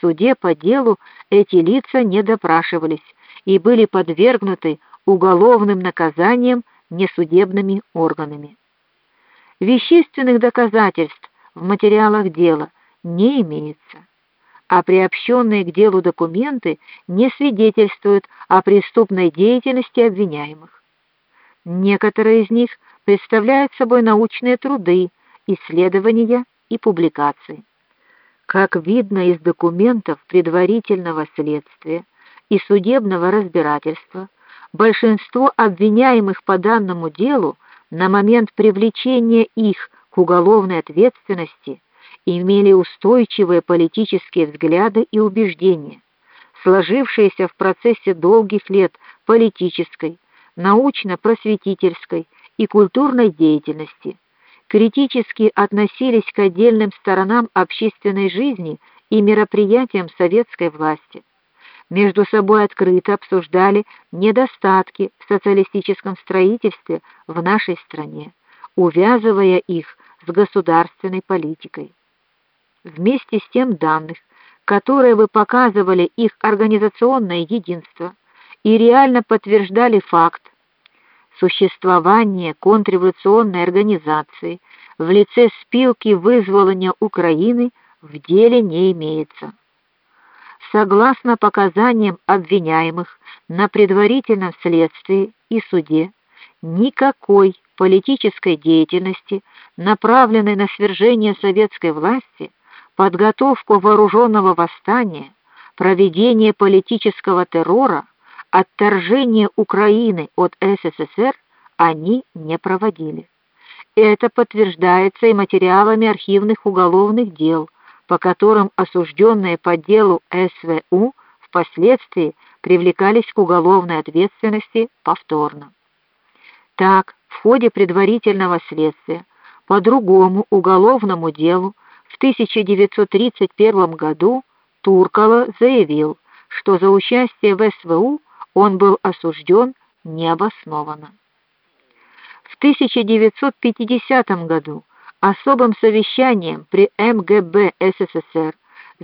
суде по делу эти лица не допрашивались и были подвергнуты уголовным наказаниям несудебными органами. Вещественных доказательств в материалах дела не имеется, а приобщенные к делу документы не свидетельствуют о преступной деятельности обвиняемых. Некоторые из них представляют собой научные труды, исследования и публикации. Как видно из документов предварительного следствия и судебного разбирательства, большинство обвиняемых по данному делу на момент привлечения их к уголовной ответственности имели устойчивые политические взгляды и убеждения, сложившиеся в процессе долгих лет политической, научно-просветительской и культурной деятельности, критически относились к отдельным сторонам общественной жизни и мероприятиям советской власти между собой открыто обсуждали недостатки в социалистическом строительстве в нашей стране, увязывая их с государственной политикой. Вместе с тем данных, которые бы показывали их организационное единство и реально подтверждали факт существования контрреволюционной организации в лице спилки вызволения Украины в деле не имеется. Согласно показаниям обвиняемых на предварительном следствии и суде, никакой политической деятельности, направленной на свержение советской власти, подготовку вооруженного восстания, проведение политического террора, отторжение Украины от СССР они не проводили. Это подтверждается и материалами архивных уголовных дел по которым осужденные по делу СВУ впоследствии привлекались к уголовной ответственности повторно. Так, в ходе предварительного следствия по другому уголовному делу в 1931 году Туркало заявил, что за участие в СВУ он был осужден необоснованно. В 1950 году особым совещанием при МГБ СССР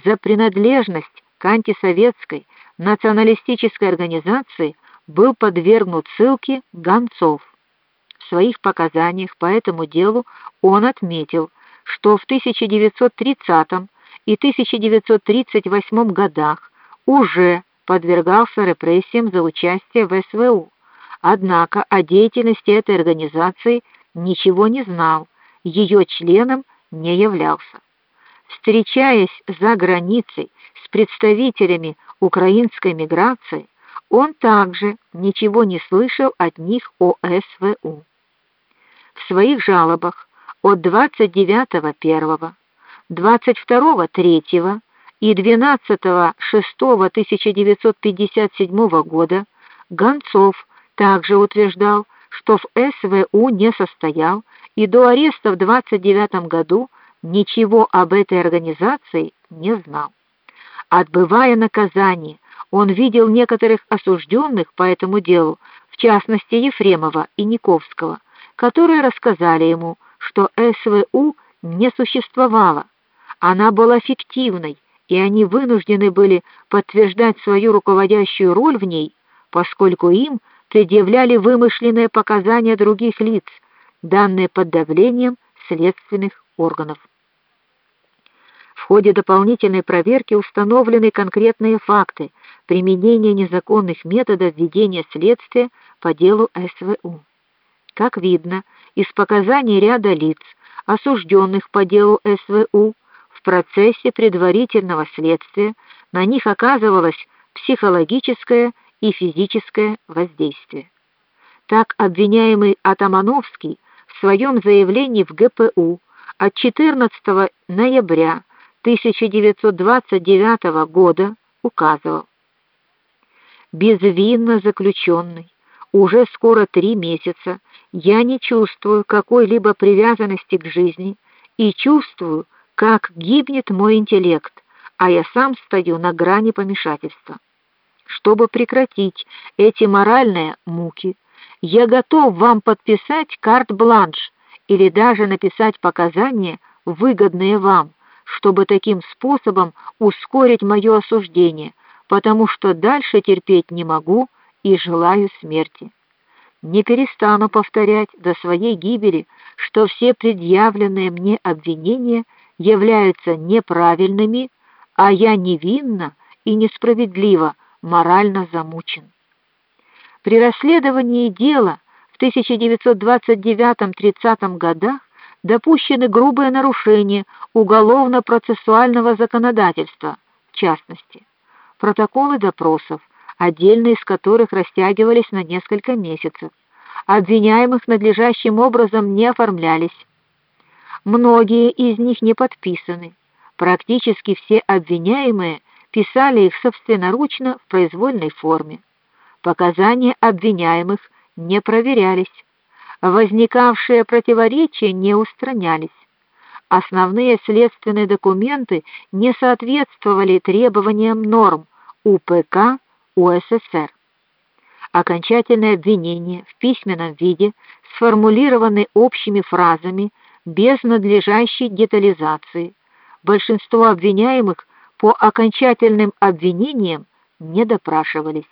за принадлежность к антисоветской националистической организации был подвергнут ссылке Гонцов. В своих показаниях по этому делу он отметил, что в 1930 и 1938 годах уже подвергался репрессиям за участие в СВУ. Однако о деятельности этой организации ничего не знал ее членом не являлся. Встречаясь за границей с представителями украинской миграции, он также ничего не слышал от них о СВУ. В своих жалобах от 29.1, 22.3 и 12.6.1957 года Гонцов также утверждал, что в СВУ не состоял и до ареста в 29 году ничего об этой организации не знал. Отбывая наказание, он видел некоторых осужденных по этому делу, в частности Ефремова и Никовского, которые рассказали ему, что СВУ не существовало. Она была фиктивной, и они вынуждены были подтверждать свою руководящую роль в ней, поскольку им предъявляли вымышленные показания других лиц, данные под давлением следственных органов. В ходе дополнительной проверки установлены конкретные факты применения незаконных методов ведения следствия по делу СВУ. Как видно из показаний ряда лиц, осужденных по делу СВУ, процессе предварительного следствия на них оказывалось психологическое и физическое воздействие. Так обвиняемый Атамановский в своем заявлении в ГПУ от 14 ноября 1929 года указывал: безвинно заключенный, уже скоро три месяца я не чувствую какой-либо привязанности к жизни и чувствую, как гибнет мой интеллект, а я сам стою на грани помешательства. Чтобы прекратить эти моральные муки, я готов вам подписать карт-бланш или даже написать показания, выгодные вам, чтобы таким способом ускорить мое осуждение, потому что дальше терпеть не могу и желаю смерти. Не перестану повторять до своей гибели, что все предъявленные мне обвинения являются неправильными, а я невинна и несправедливо морально замучен. При расследовании дела в 1929-30 годах допущены грубые нарушения уголовно-процессуального законодательства, в частности, протоколы допросов, отдельные из которых растягивались на несколько месяцев. Обвиняемых надлежащим образом не оформлялись. Многие из них не подписаны. Практически все обвиняемые писали их собственноручно в произвольной форме. Показания обвиняемых не проверялись. Возникавшие противоречия не устранялись. Основные следственные документы не соответствовали требованиям норм УПК УССР. Окончательные обвинения в письменном виде сформулированы общими фразами без надлежащей детализации. Большинство обвиняемых по окончательным обвинениям не допрашивались.